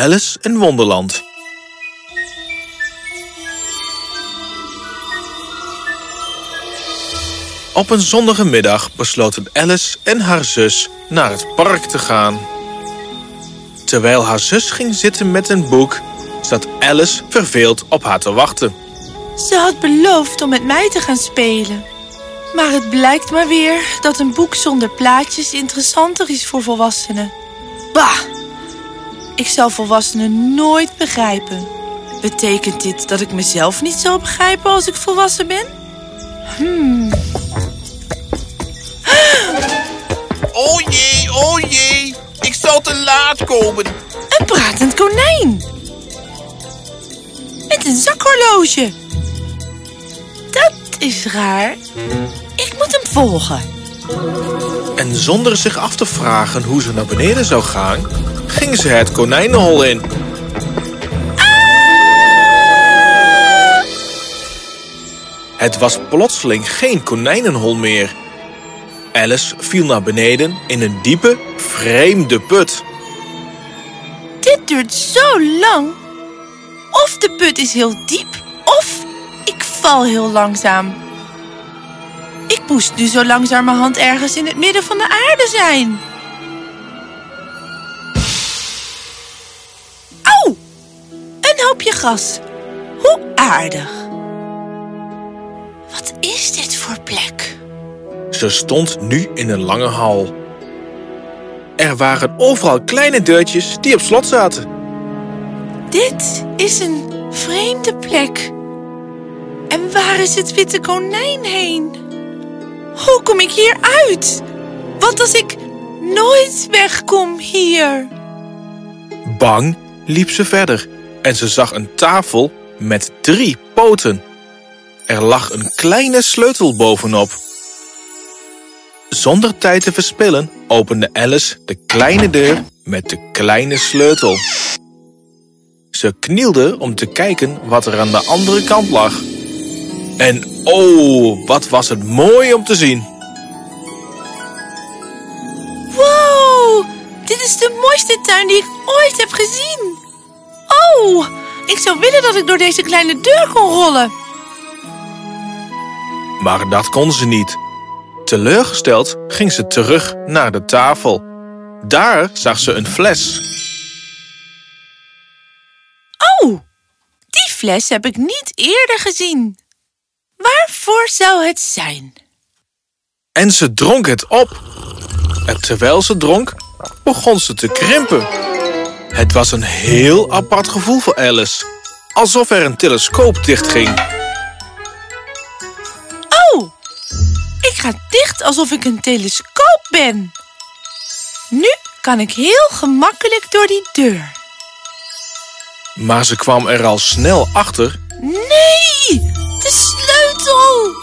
Alice in Wonderland. Op een zonnige middag besloten Alice en haar zus naar het park te gaan. Terwijl haar zus ging zitten met een boek, zat Alice verveeld op haar te wachten. Ze had beloofd om met mij te gaan spelen. Maar het blijkt maar weer dat een boek zonder plaatjes interessanter is voor volwassenen. Bah! Ik zal volwassenen nooit begrijpen. Betekent dit dat ik mezelf niet zal begrijpen als ik volwassen ben? Hmm. Oh jee, oh jee. Ik zal te laat komen. Een pratend konijn! Met een zakhorloge. Dat is raar. Ik moet hem volgen. En zonder zich af te vragen hoe ze naar beneden zou gaan, ging ze het konijnenhol in. Het was plotseling geen konijnenhol meer. Alice viel naar beneden in een diepe, vreemde put. Dit duurt zo lang. Of de put is heel diep, of ik val heel langzaam. Ik moest nu zo langzamerhand ergens in het midden van de aarde zijn. Een hoopje gas. Hoe aardig. Wat is dit voor plek? Ze stond nu in een lange hal. Er waren overal kleine deurtjes die op slot zaten. Dit is een vreemde plek. En waar is het witte konijn heen? Hoe kom ik hier uit? Wat als ik nooit wegkom hier? Bang liep ze verder en ze zag een tafel met drie poten. Er lag een kleine sleutel bovenop. Zonder tijd te verspillen opende Alice de kleine deur met de kleine sleutel. Ze knielde om te kijken wat er aan de andere kant lag. En oh, wat was het mooi om te zien. Wow, dit is de mooiste tuin die ik ooit heb gezien. Oh, ik zou willen dat ik door deze kleine deur kon rollen. Maar dat kon ze niet. Teleurgesteld ging ze terug naar de tafel. Daar zag ze een fles. Oh, die fles heb ik niet eerder gezien. Waarvoor zou het zijn? En ze dronk het op. En terwijl ze dronk, begon ze te krimpen. Het was een heel apart gevoel voor Alice. Alsof er een telescoop dichtging. Oh, ik ga dicht alsof ik een telescoop ben. Nu kan ik heel gemakkelijk door die deur. Maar ze kwam er al snel achter. Nee, de sleutel.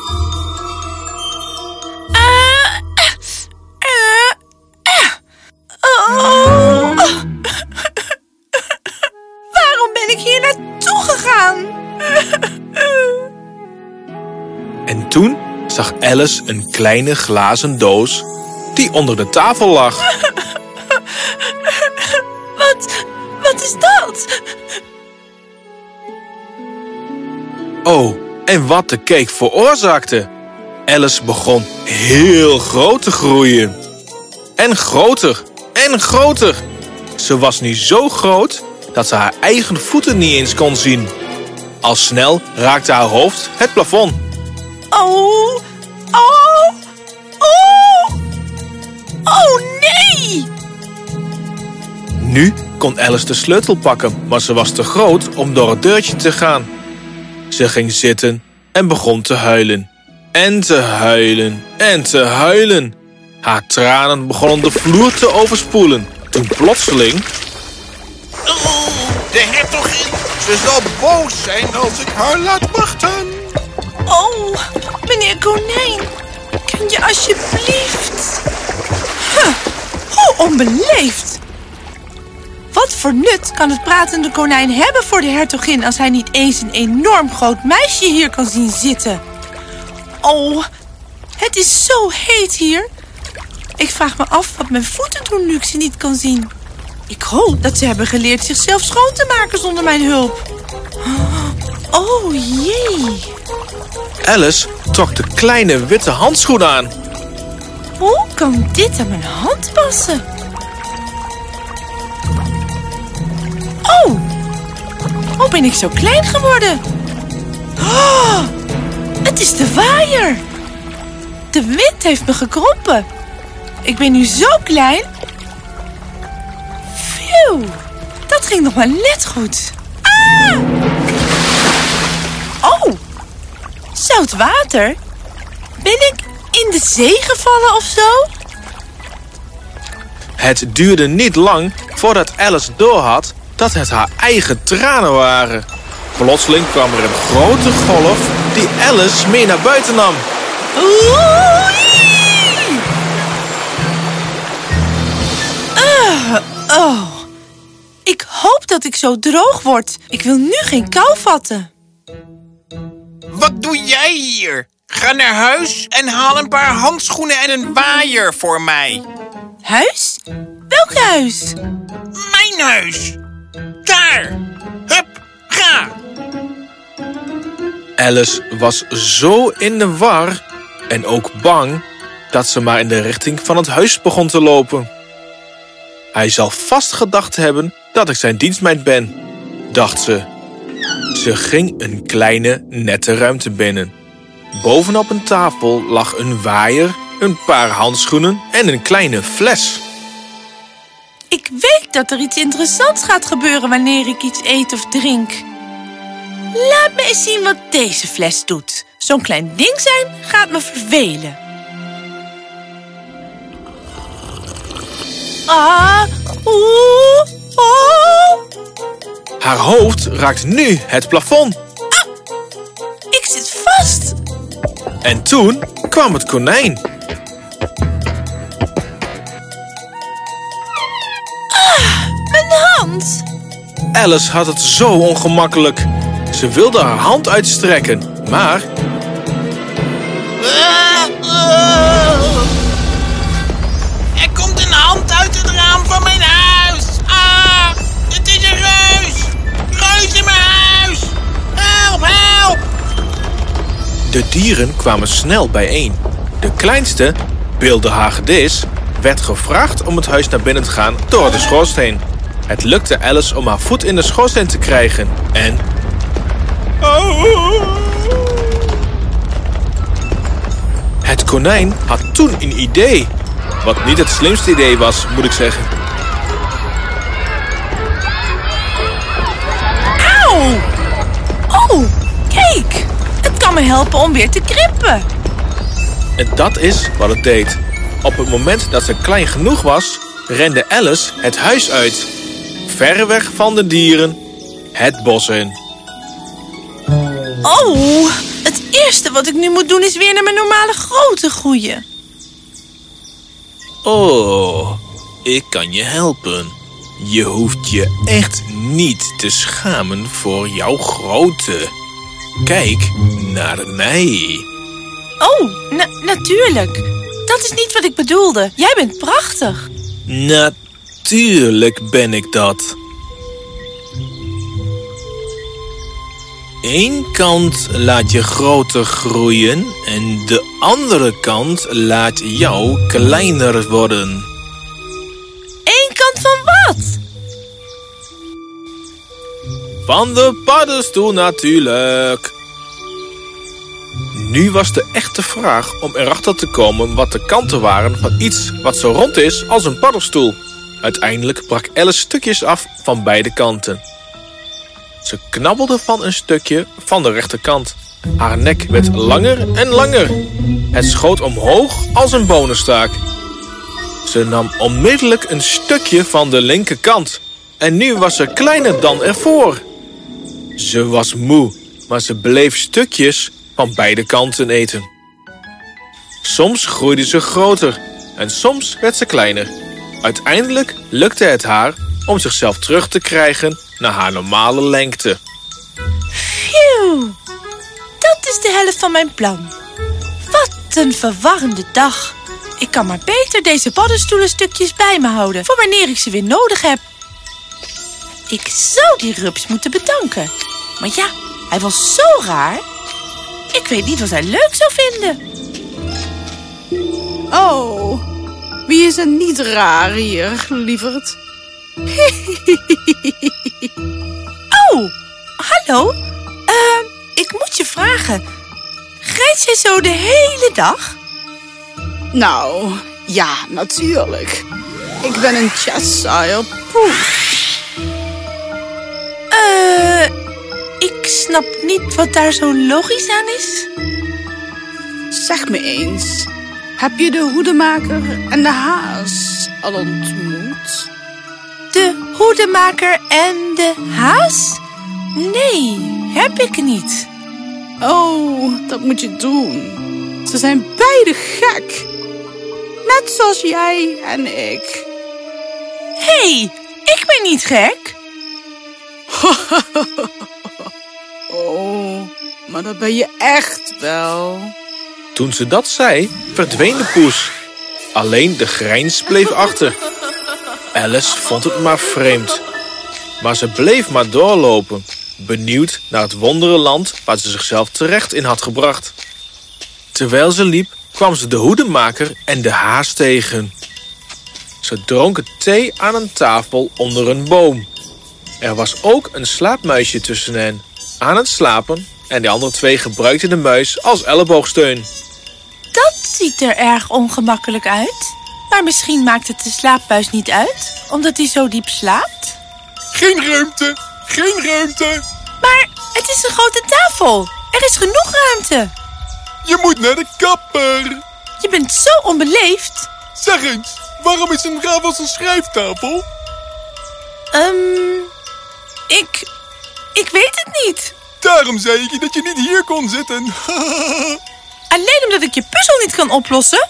En toen zag Alice een kleine glazen doos die onder de tafel lag. Wat, wat is dat? Oh, en wat de cake veroorzaakte. Alice begon heel groot te groeien. En groter, en groter. Ze was nu zo groot dat ze haar eigen voeten niet eens kon zien. Al snel raakte haar hoofd het plafond. Oh, oh, oh. Oh nee! Nu kon Alice de sleutel pakken, maar ze was te groot om door het deurtje te gaan. Ze ging zitten en begon te huilen. En te huilen en te huilen. Haar tranen begonnen de vloer te overspoelen. Toen plotseling... Oh, de hertogin. Ze zal boos zijn als ik haar laat wachten. Oh, meneer Konijn, kun je alsjeblieft... Huh, hoe onbeleefd. Wat voor nut kan het pratende konijn hebben voor de hertogin... als hij niet eens een enorm groot meisje hier kan zien zitten? Oh, het is zo heet hier. Ik vraag me af wat mijn voeten doen nu ze niet kan zien. Ik hoop dat ze hebben geleerd zichzelf schoon te maken zonder mijn hulp. Oh jee. Alice trok de kleine witte handschoen aan. Hoe kan dit aan mijn hand passen? Oh, hoe ben ik zo klein geworden? Oh, het is de waaier. De wind heeft me gekrompen. Ik ben nu zo klein. Dat ging nog maar net goed. Ah! Oh, zout water? Ben ik in de zee gevallen of zo? Het duurde niet lang voordat Alice doorhad dat het haar eigen tranen waren. Plotseling kwam er een grote golf die Alice mee naar buiten nam. Oei! Ah, oh. Ik hoop dat ik zo droog word. Ik wil nu geen kou vatten. Wat doe jij hier? Ga naar huis en haal een paar handschoenen en een waaier voor mij. Huis? Welk huis? Mijn huis. Daar. Hup, ga. Alice was zo in de war en ook bang dat ze maar in de richting van het huis begon te lopen. Hij zal vast gedacht hebben dat ik zijn dienstmeid ben, dacht ze. Ze ging een kleine, nette ruimte binnen. Bovenop een tafel lag een waaier, een paar handschoenen en een kleine fles. Ik weet dat er iets interessants gaat gebeuren wanneer ik iets eet of drink. Laat me eens zien wat deze fles doet. Zo'n klein ding zijn gaat me vervelen. Ah, oeh, oh. Haar hoofd raakt nu het plafond. Ik zit vast. En toen kwam het konijn. Mijn hand. Alice had het zo ongemakkelijk. Ze wilde haar hand uitstrekken, maar de dieren kwamen snel bijeen. De kleinste, Beelde Hagedis, werd gevraagd om het huis naar binnen te gaan door de schoorsteen. Het lukte Alice om haar voet in de schoorsteen te krijgen en... Het konijn had toen een idee. Wat niet het slimste idee was, moet ik zeggen. Auw. Oh, kijk. Me helpen om weer te krimpen. En dat is wat het deed. Op het moment dat ze klein genoeg was, rende Alice het huis uit. Ver weg van de dieren, het bos in. Oh, het eerste wat ik nu moet doen is weer naar mijn normale grootte groeien. Oh, ik kan je helpen. Je hoeft je echt niet te schamen voor jouw grootte. Kijk naar mij. Oh, na- natuurlijk. Dat is niet wat ik bedoelde. Jij bent prachtig. Natuurlijk ben ik dat. Eén kant laat je groter groeien en de andere kant laat jou kleiner worden. Van de paddenstoel natuurlijk. Nu was de echte vraag om erachter te komen wat de kanten waren van iets wat zo rond is als een paddenstoel. Uiteindelijk brak Alice stukjes af van beide kanten. Ze knabbelde van een stukje van de rechterkant. Haar nek werd langer en langer. Het schoot omhoog als een bonenstaak. Ze nam onmiddellijk een stukje van de linkerkant. En nu was ze kleiner dan ervoor. Ze was moe, maar ze bleef stukjes van beide kanten eten. Soms groeide ze groter en soms werd ze kleiner. Uiteindelijk lukte het haar om zichzelf terug te krijgen naar haar normale lengte. Phew. Dat is de helft van mijn plan. Wat een verwarrende dag. Ik kan maar beter deze paddenstoelenstukjes bij me houden... voor wanneer ik ze weer nodig heb. Ik zou die rups moeten bedanken. Maar ja, hij was zo raar. Ik weet niet wat hij leuk zou vinden. Oh, wie is er niet raar hier, lieverd? Oh, hallo. Ehm, ik moet je vragen. Grijt jij zo de hele dag? Nou, ja, natuurlijk. Ik ben een Cheshire poes. Eh, ik snap niet wat daar zo logisch aan is. Zeg me eens, heb je de hoedemaker en de haas al ontmoet? De hoedemaker en de haas? Nee, heb ik niet. Oh, dat moet je doen. Ze zijn beide gek. Net zoals jij en ik. Hé, hey, ik ben niet gek. Oh, maar dat ben je echt wel. Toen ze dat zei, verdween de poes. Alleen de grijns bleef achter. Alice vond het maar vreemd. Maar ze bleef maar doorlopen, benieuwd naar het wonderenland waar ze zichzelf terecht in had gebracht. Terwijl ze liep, kwam ze de hoedemaker en de haas tegen. Ze dronken thee aan een tafel onder een boom. Er was ook een slaapmuisje tussen hen, aan het slapen... en de andere twee gebruikten de muis als elleboogsteun. Dat ziet er erg ongemakkelijk uit. Maar misschien maakt het de slaapbuis niet uit, omdat hij zo diep slaapt. Geen ruimte, geen ruimte. Maar het is een grote tafel. Er is genoeg ruimte. Je moet naar de kapper. Je bent zo onbeleefd. Zeg eens, waarom is een tafel een schrijftafel? Ehm, ik... Ik weet het niet. Daarom zei ik je dat je niet hier kon zitten. Alleen omdat ik je puzzel niet kan oplossen?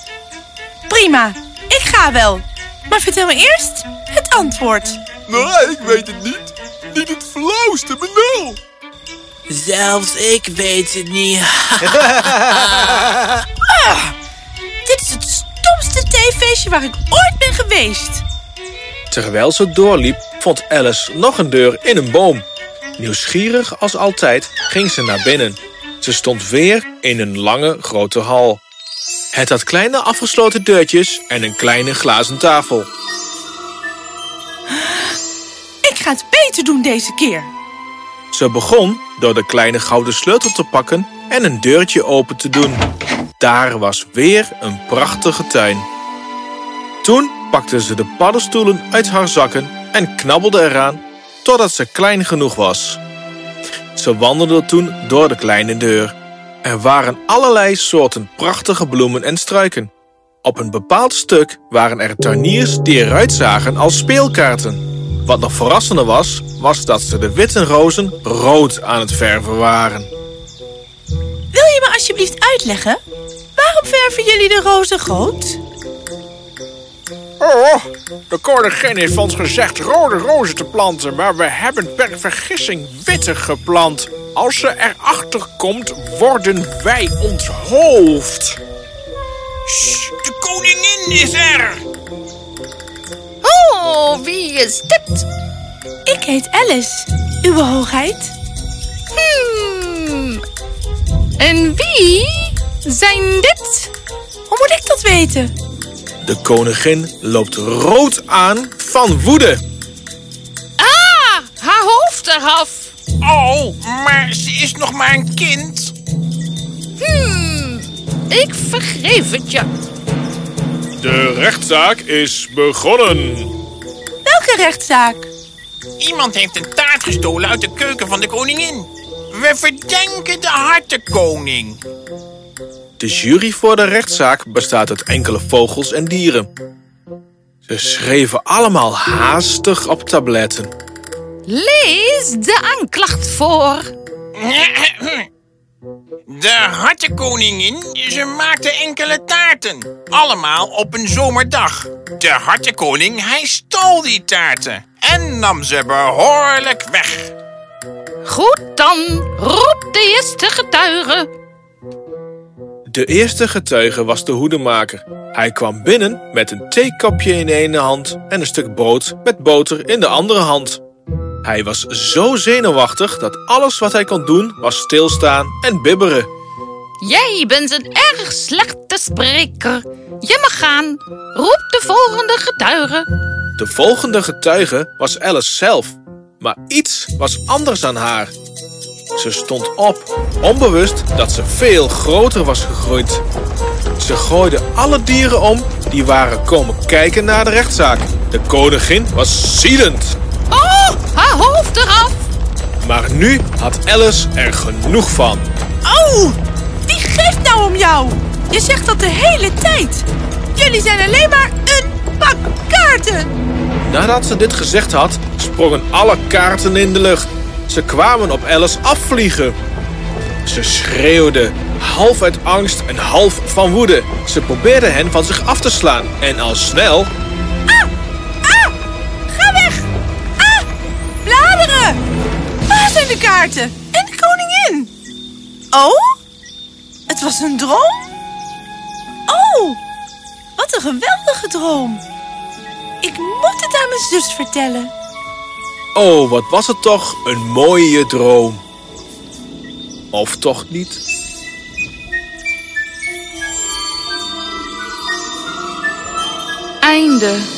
Prima, ik ga wel. Maar vertel me eerst het antwoord. nou, ik weet het niet. Niet het flauwste benul. Zelfs ik weet het niet. Dit is het stomste theefeestje waar ik ooit ben geweest. Terwijl ze doorliep, vond Alice nog een deur in een boom. Nieuwsgierig als altijd ging ze naar binnen. Ze stond weer in een lange grote hal. Het had kleine afgesloten deurtjes en een kleine glazen tafel. Ik ga het beter doen deze keer. Ze begon door de kleine gouden sleutel te pakken en een deurtje open te doen. Daar was weer een prachtige tuin. Toen pakte ze de paddenstoelen uit haar zakken en knabbelde eraan totdat ze klein genoeg was. Ze wandelde toen door de kleine deur. Er waren allerlei soorten prachtige bloemen en struiken. Op een bepaald stuk waren er tuiniers die eruit zagen als speelkaarten. Wat nog verrassender was, was dat ze de witte rozen rood aan het verven waren. Wil je me alsjeblieft uitleggen? Waarom verven jullie de rozen rood? Oh, de koningin heeft ons gezegd rode rozen te planten, maar we hebben per vergissing witte geplant. Als ze erachter komt, worden wij onthoofd. Shh, de koningin is er. Oh, wie is dit? Ik heet Alice, uw hoogheid. Hmm. En wie zijn dit? Hoe moet ik dat weten? De koningin loopt rood aan van woede. Ah, haar hoofd eraf. Oh, maar ze is nog maar een kind. Hmm. Ik vergeef het je. De rechtszaak is begonnen. Welke rechtszaak? Iemand heeft een taart gestolen uit de keuken van de koningin. We verdenken de hartenkoning. De jury voor de rechtszaak bestaat uit enkele vogels en dieren. Ze schreven allemaal haastig op tabletten. Lees de aanklacht voor. De hartenkoningin, ze maakte enkele taarten. Allemaal op een zomerdag. De hartenkoning, hij stal die taarten. En nam ze behoorlijk weg. Goed dan, roep de eerste getuige. De eerste getuige was de hoedemaker. Hij kwam binnen met een theekopje in de ene hand en een stuk brood met boter in de andere hand. Hij was zo zenuwachtig dat alles wat hij kon doen was stilstaan en bibberen. Jij bent een erg slechte spreker. Je mag gaan. Roep de volgende getuige. De volgende getuige was Alice zelf, maar iets was anders aan haar. Ze stond op, onbewust dat ze veel groter was gegroeid. Ze gooide alle dieren om die waren komen kijken naar de rechtszaak. De koningin was zielend. Oh, haar hoofd eraf. Maar nu had Alice er genoeg van. Oh, wie geeft nou om jou? Je zegt dat de hele tijd. Jullie zijn alleen maar een pak kaarten. Nadat ze dit gezegd had, sprongen alle kaarten in de lucht. Ze kwamen op Alice afvliegen. Ze schreeuwde, half uit angst en half van woede. Ze probeerde hen van zich af te slaan en al snel Ga weg. Ah, bladeren. Waar zijn de kaarten? En de koningin? Oh, het was een droom? Oh, wat een geweldige droom. Ik moet het aan mijn zus vertellen. Oh, wat was het toch een mooie droom. Of toch niet? Einde.